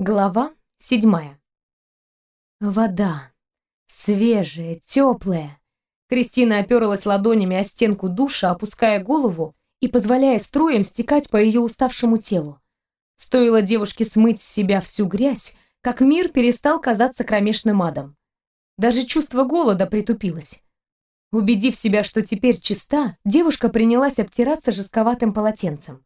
Глава седьмая. Вода. Свежая, теплая. Кристина оперлась ладонями о стенку душа, опуская голову и позволяя струям стекать по ее уставшему телу. Стоило девушке смыть с себя всю грязь, как мир перестал казаться кромешным адом. Даже чувство голода притупилось. Убедив себя, что теперь чиста, девушка принялась обтираться жестковатым полотенцем.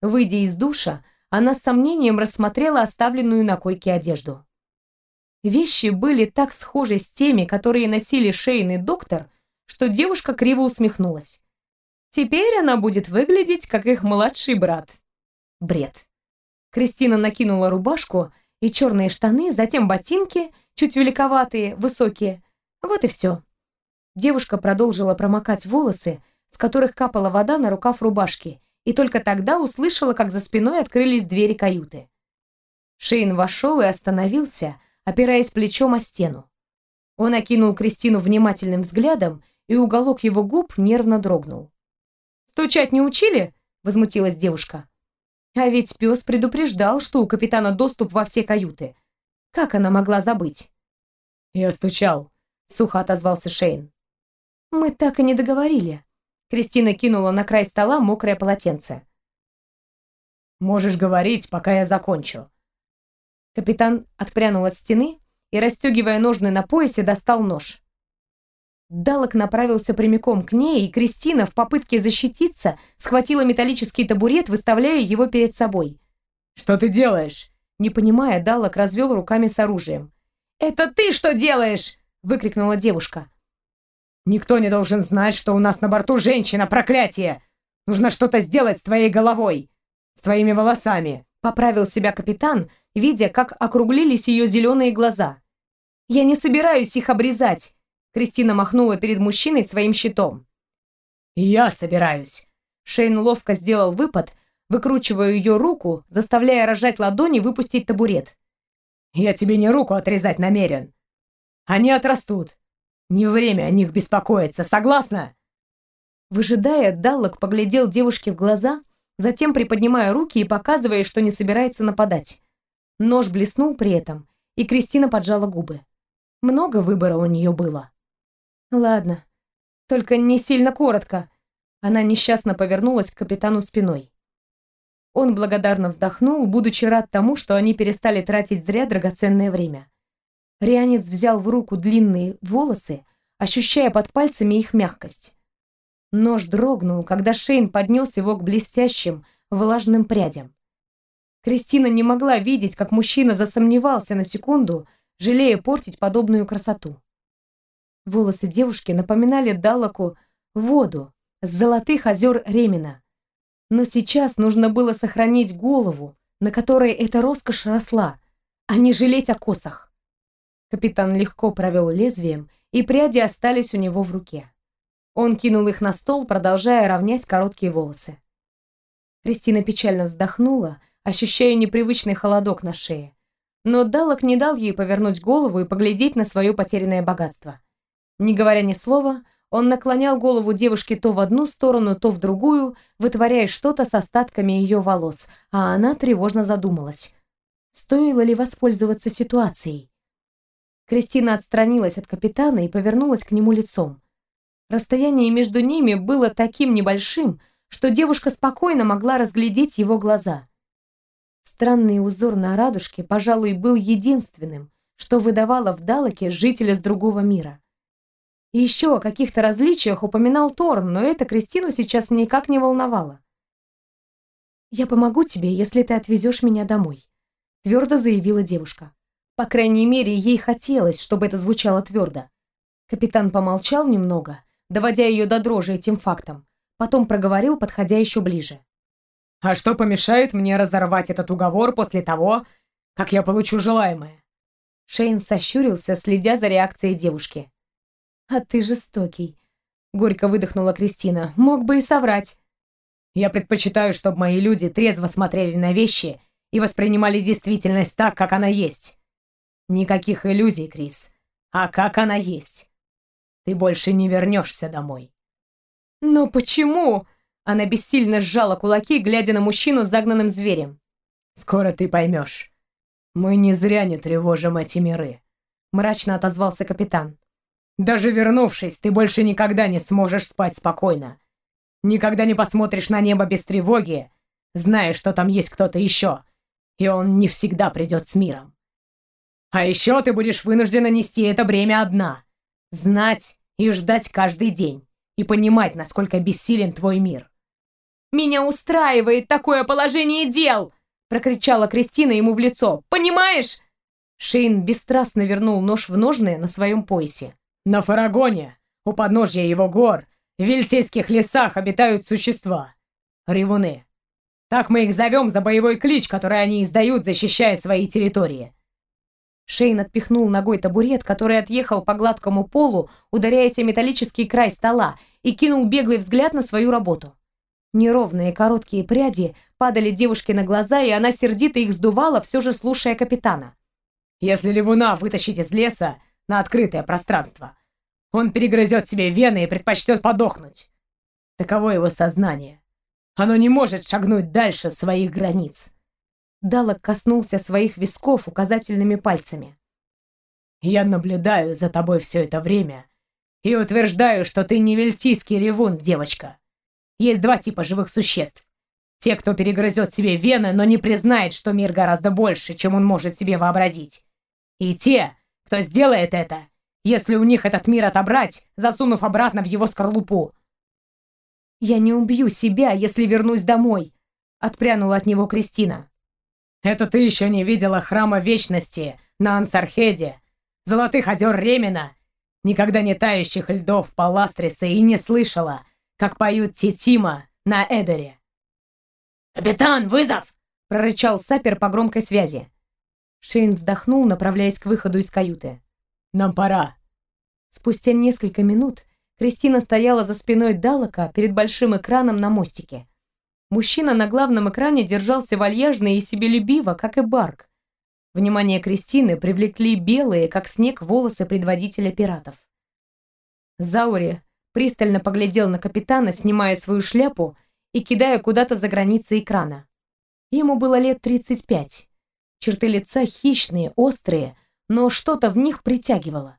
Выйдя из душа, она с сомнением рассмотрела оставленную на койке одежду. Вещи были так схожи с теми, которые носили Шейн и доктор, что девушка криво усмехнулась. Теперь она будет выглядеть, как их младший брат. Бред. Кристина накинула рубашку и черные штаны, затем ботинки, чуть великоватые, высокие. Вот и все. Девушка продолжила промокать волосы, с которых капала вода на рукав рубашки, и только тогда услышала, как за спиной открылись двери каюты. Шейн вошел и остановился, опираясь плечом о стену. Он окинул Кристину внимательным взглядом, и уголок его губ нервно дрогнул. «Стучать не учили?» — возмутилась девушка. А ведь пес предупреждал, что у капитана доступ во все каюты. Как она могла забыть? «Я стучал», — сухо отозвался Шейн. «Мы так и не договорили», Кристина кинула на край стола мокрое полотенце. «Можешь говорить, пока я закончу». Капитан отпрянул от стены и, расстегивая ножны на поясе, достал нож. Далок направился прямиком к ней, и Кристина в попытке защититься схватила металлический табурет, выставляя его перед собой. «Что ты делаешь?» Не понимая, Далок развел руками с оружием. «Это ты что делаешь?» — выкрикнула девушка. Никто не должен знать, что у нас на борту женщина, проклятие! Нужно что-то сделать с твоей головой, с твоими волосами!» Поправил себя капитан, видя, как округлились ее зеленые глаза. «Я не собираюсь их обрезать!» Кристина махнула перед мужчиной своим щитом. «Я собираюсь!» Шейн ловко сделал выпад, выкручивая ее руку, заставляя рожать ладони выпустить табурет. «Я тебе не руку отрезать намерен. Они отрастут. Не время о них беспокоиться, согласна?» Выжидая, Даллок поглядел девушке в глаза, затем приподнимая руки и показывая, что не собирается нападать. Нож блеснул при этом, и Кристина поджала губы. Много выбора у нее было. «Ладно, только не сильно коротко». Она несчастно повернулась к капитану спиной. Он благодарно вздохнул, будучи рад тому, что они перестали тратить зря драгоценное время. Рианец взял в руку длинные волосы, ощущая под пальцами их мягкость. Нож дрогнул, когда Шейн поднес его к блестящим, влажным прядям. Кристина не могла видеть, как мужчина засомневался на секунду, жалея портить подобную красоту. Волосы девушки напоминали Далаку воду с золотых озер Ремена. Но сейчас нужно было сохранить голову, на которой эта роскошь росла, а не жалеть о косах. Капитан легко провел лезвием, и пряди остались у него в руке. Он кинул их на стол, продолжая равнять короткие волосы. Кристина печально вздохнула, ощущая непривычный холодок на шее. Но Далок не дал ей повернуть голову и поглядеть на свое потерянное богатство. Не говоря ни слова, он наклонял голову девушки то в одну сторону, то в другую, вытворяя что-то с остатками ее волос, а она тревожно задумалась. Стоило ли воспользоваться ситуацией? Кристина отстранилась от капитана и повернулась к нему лицом. Расстояние между ними было таким небольшим, что девушка спокойно могла разглядеть его глаза. Странный узор на радужке, пожалуй, был единственным, что выдавало в Далаке жителя с другого мира. И еще о каких-то различиях упоминал Торн, но это Кристину сейчас никак не волновало. «Я помогу тебе, если ты отвезешь меня домой», — твердо заявила девушка. По крайней мере, ей хотелось, чтобы это звучало твердо. Капитан помолчал немного, доводя ее до дрожи этим фактом, потом проговорил, подходя еще ближе. «А что помешает мне разорвать этот уговор после того, как я получу желаемое?» Шейн сощурился, следя за реакцией девушки. «А ты жестокий», — горько выдохнула Кристина. «Мог бы и соврать». «Я предпочитаю, чтобы мои люди трезво смотрели на вещи и воспринимали действительность так, как она есть. Никаких иллюзий, Крис. А как она есть? Ты больше не вернешься домой. Но почему? Она бессильно сжала кулаки, глядя на мужчину с загнанным зверем. Скоро ты поймешь. Мы не зря не тревожим эти миры, мрачно отозвался капитан. Даже вернувшись, ты больше никогда не сможешь спать спокойно. Никогда не посмотришь на небо без тревоги, зная, что там есть кто-то еще, и он не всегда придет с миром. А еще ты будешь вынуждена нести это бремя одна. Знать и ждать каждый день. И понимать, насколько бессилен твой мир. «Меня устраивает такое положение дел!» прокричала Кристина ему в лицо. «Понимаешь?» Шейн бесстрастно вернул нож в ножны на своем поясе. «На Фарагоне, у подножья его гор, в вельтейских лесах обитают существа. Ревуны. Так мы их зовем за боевой клич, который они издают, защищая свои территории. Шейн отпихнул ногой табурет, который отъехал по гладкому полу, ударяясь о металлический край стола, и кинул беглый взгляд на свою работу. Неровные короткие пряди падали девушке на глаза, и она сердито их сдувала, все же слушая капитана. «Если Ливуна вытащить из леса на открытое пространство, он перегрызет себе вены и предпочтет подохнуть. Таково его сознание. Оно не может шагнуть дальше своих границ. Далок коснулся своих висков указательными пальцами. «Я наблюдаю за тобой все это время и утверждаю, что ты не вельтийский ревун, девочка. Есть два типа живых существ. Те, кто перегрызет себе вены, но не признает, что мир гораздо больше, чем он может себе вообразить. И те, кто сделает это, если у них этот мир отобрать, засунув обратно в его скорлупу. «Я не убью себя, если вернусь домой», — отпрянула от него Кристина. Это ты еще не видела храма вечности на Ансархеде, золотых озер Ремена, никогда не тающих льдов Паластриса и не слышала, как поют Титима на Эдере. «Капитан, вызов!» — прорычал Сапер по громкой связи. Шейн вздохнул, направляясь к выходу из каюты. «Нам пора». Спустя несколько минут Кристина стояла за спиной Далака перед большим экраном на мостике. Мужчина на главном экране держался вальяжно и себелюбиво, как и Барк. Внимание Кристины привлекли белые, как снег, волосы предводителя пиратов. Заури пристально поглядел на капитана, снимая свою шляпу и кидая куда-то за границы экрана. Ему было лет 35. Черты лица хищные, острые, но что-то в них притягивало.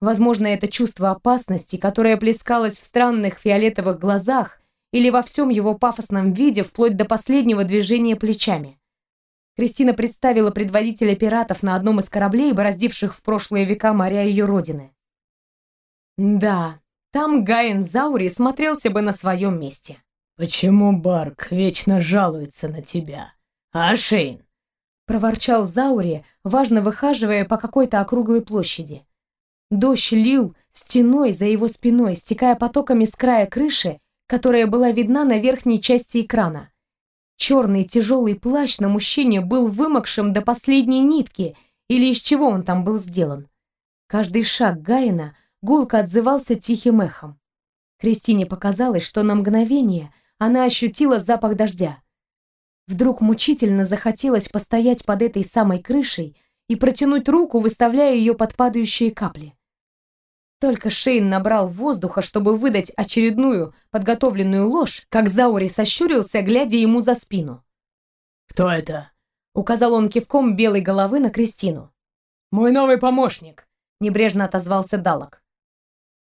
Возможно, это чувство опасности, которое плескалось в странных фиолетовых глазах или во всем его пафосном виде, вплоть до последнего движения плечами. Кристина представила предводителя пиратов на одном из кораблей, бороздивших в прошлые века моря ее родины. Да, там Гаин Заури смотрелся бы на своем месте. «Почему Барк вечно жалуется на тебя, а Шейн?» проворчал Заури, важно выхаживая по какой-то округлой площади. Дождь лил стеной за его спиной, стекая потоками с края крыши которая была видна на верхней части экрана. Черный тяжелый плащ на мужчине был вымокшим до последней нитки, или из чего он там был сделан. Каждый шаг Гаина гулко отзывался тихим эхом. Кристине показалось, что на мгновение она ощутила запах дождя. Вдруг мучительно захотелось постоять под этой самой крышей и протянуть руку, выставляя ее под падающие капли. Только Шейн набрал воздуха, чтобы выдать очередную подготовленную ложь, как Заури сощурился, глядя ему за спину. «Кто это?» — указал он кивком белой головы на Кристину. «Мой новый помощник», — небрежно отозвался Далок.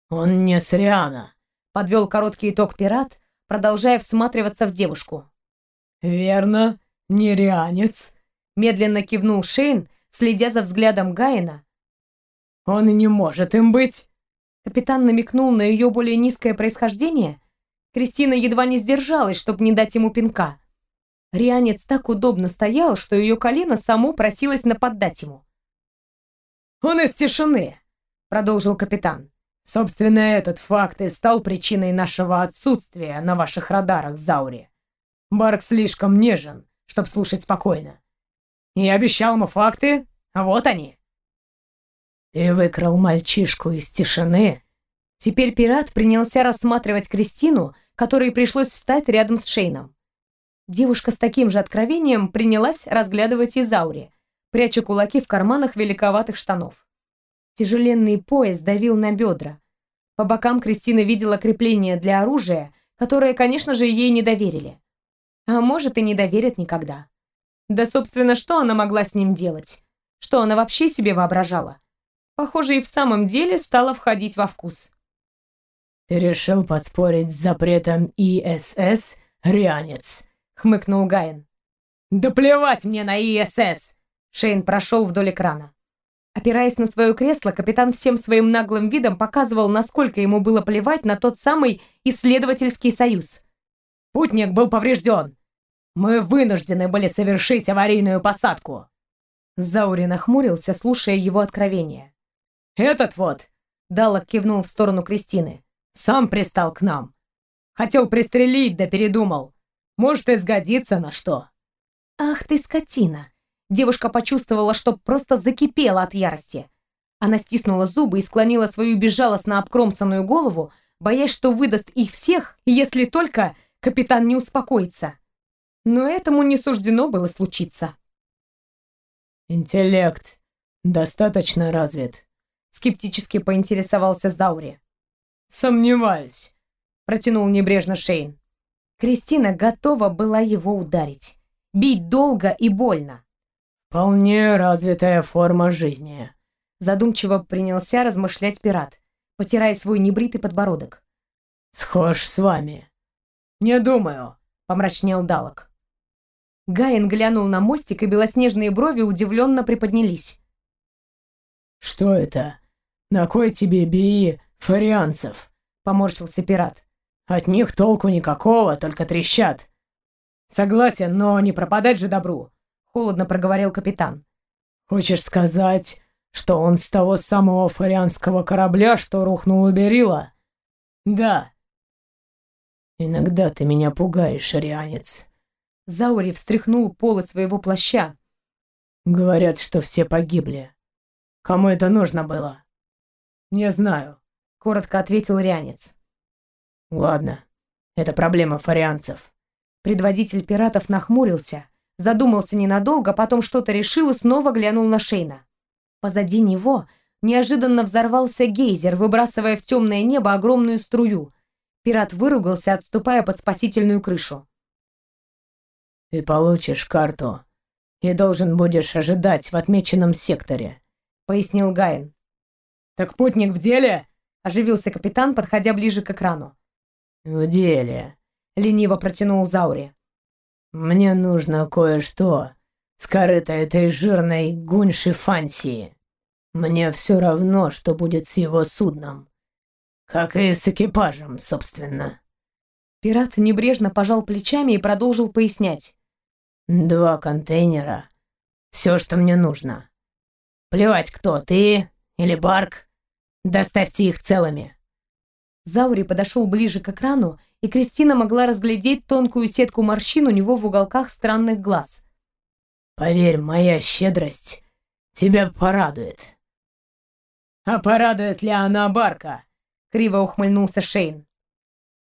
«Он не Сриана», — подвел короткий итог пират, продолжая всматриваться в девушку. «Верно, нерианец», — медленно кивнул Шейн, следя за взглядом Гаина. «Он и не может им быть». Капитан намекнул на ее более низкое происхождение. Кристина едва не сдержалась, чтобы не дать ему пинка. Рианец так удобно стоял, что ее колено само просилось наподдать ему. «Он из тишины», — продолжил капитан. «Собственно, этот факт и стал причиной нашего отсутствия на ваших радарах, Заури. Барк слишком нежен, чтобы слушать спокойно. Я обещал ему факты, а вот они». «Ты выкрал мальчишку из тишины?» Теперь пират принялся рассматривать Кристину, которой пришлось встать рядом с Шейном. Девушка с таким же откровением принялась разглядывать Изаури, пряча кулаки в карманах великоватых штанов. Тяжеленный пояс давил на бедра. По бокам Кристина видела крепление для оружия, которое, конечно же, ей не доверили. А может, и не доверят никогда. Да, собственно, что она могла с ним делать? Что она вообще себе воображала? Похоже, и в самом деле стала входить во вкус. «Ты решил поспорить с запретом ИСС, рянец?» — хмыкнул Гайен. «Да плевать мне на ИСС!» Шейн прошел вдоль экрана. Опираясь на свое кресло, капитан всем своим наглым видом показывал, насколько ему было плевать на тот самый исследовательский союз. «Путник был поврежден. Мы вынуждены были совершить аварийную посадку». Заури нахмурился, слушая его откровение. «Этот вот!» — Далок кивнул в сторону Кристины. «Сам пристал к нам. Хотел пристрелить, да передумал. Может, и сгодится на что». «Ах ты, скотина!» Девушка почувствовала, что просто закипела от ярости. Она стиснула зубы и склонила свою безжалостно обкромсанную голову, боясь, что выдаст их всех, если только капитан не успокоится. Но этому не суждено было случиться. «Интеллект достаточно развит?» Скептически поинтересовался Заури. «Сомневаюсь», — протянул небрежно Шейн. Кристина готова была его ударить. Бить долго и больно. «Вполне развитая форма жизни», — задумчиво принялся размышлять пират, потирая свой небритый подбородок. «Схож с вами». «Не думаю», — помрачнел Далок. Гаин глянул на мостик, и белоснежные брови удивленно приподнялись. «Что это? На кой тебе бии фарианцев?» — поморщился пират. «От них толку никакого, только трещат». «Согласен, но не пропадать же добру», — холодно проговорил капитан. «Хочешь сказать, что он с того самого фарианского корабля, что рухнул у Берила?» «Да». «Иногда ты меня пугаешь, арианец», Заури встряхнул полы своего плаща. «Говорят, что все погибли. Кому это нужно было?» «Не знаю», — коротко ответил Рянец. «Ладно, это проблема фарианцев». Предводитель пиратов нахмурился, задумался ненадолго, потом что-то решил и снова глянул на Шейна. Позади него неожиданно взорвался гейзер, выбрасывая в темное небо огромную струю. Пират выругался, отступая под спасительную крышу. Ты получишь карту и должен будешь ожидать в отмеченном секторе», — пояснил Гайн. «Так путник в деле?» — оживился капитан, подходя ближе к экрану. «В деле», — лениво протянул Заури. «Мне нужно кое-что, скрыто этой жирной гуньши Фансии. Мне все равно, что будет с его судном. Как и с экипажем, собственно». Пират небрежно пожал плечами и продолжил пояснять. Два контейнера. Все, что мне нужно. Плевать, кто, ты или Барк. Доставьте их целыми. Заури подошел ближе к экрану, и Кристина могла разглядеть тонкую сетку морщин у него в уголках странных глаз. «Поверь, моя щедрость тебя порадует». «А порадует ли она Барка?» — криво ухмыльнулся Шейн.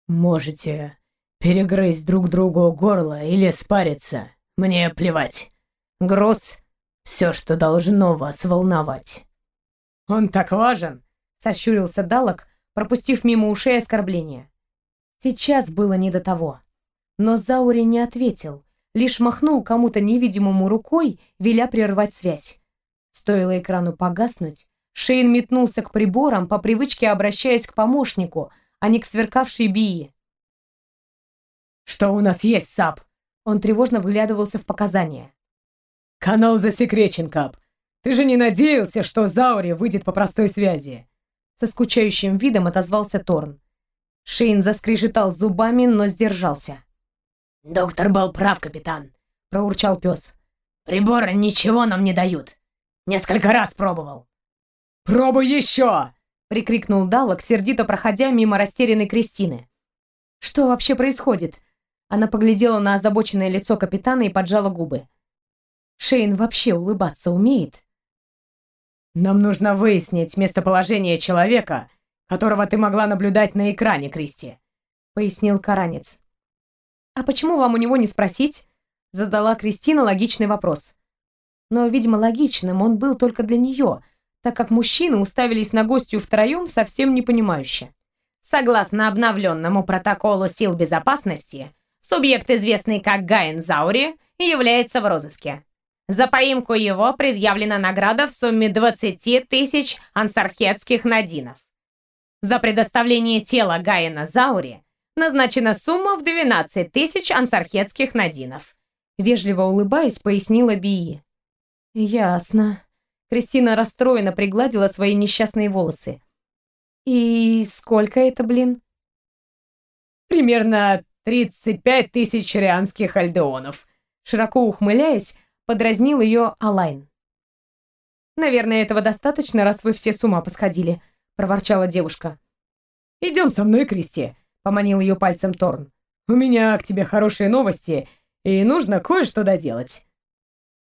«Можете перегрызть друг другу горло или спариться. Мне плевать. Груз — все, что должно вас волновать». «Он так важен!» — сощурился Далок, пропустив мимо ушей оскорбление. Сейчас было не до того. Но Заури не ответил, лишь махнул кому-то невидимому рукой, веля прервать связь. Стоило экрану погаснуть, Шейн метнулся к приборам, по привычке обращаясь к помощнику, а не к сверкавшей Бии. «Что у нас есть, Сап?» Он тревожно вглядывался в показания. «Канал засекречен, Кап. Ты же не надеялся, что Заури выйдет по простой связи?» Со скучающим видом отозвался Торн. Шейн заскрежетал зубами, но сдержался. «Доктор был прав, капитан», — проурчал пес. «Приборы ничего нам не дают. Несколько раз пробовал». «Пробуй еще!» — прикрикнул Даллок, сердито проходя мимо растерянной Кристины. «Что вообще происходит?» Она поглядела на озабоченное лицо капитана и поджала губы. Шейн вообще улыбаться умеет? Нам нужно выяснить местоположение человека, которого ты могла наблюдать на экране, Кристи, пояснил Каранец. А почему вам у него не спросить? задала Кристина логичный вопрос. Но, видимо, логичным он был только для нее, так как мужчины уставились на гостью втроем совсем непонимающе. Согласно обновленному протоколу сил безопасности, Субъект, известный как Гайн Заури, является в розыске. За поимку его предъявлена награда в сумме 20 тысяч ансархетских надинов. За предоставление тела Гаина Заури назначена сумма в 12 тысяч ансархетских надинов. Вежливо улыбаясь, пояснила Бии. «Ясно». Кристина расстроенно пригладила свои несчастные волосы. «И сколько это, блин?» «Примерно 35 тысяч рианских альдеонов», широко ухмыляясь, подразнил ее Алайн. «Наверное, этого достаточно, раз вы все с ума посходили», — проворчала девушка. «Идем со мной, Кристи», — поманил ее пальцем Торн. «У меня к тебе хорошие новости, и нужно кое-что доделать».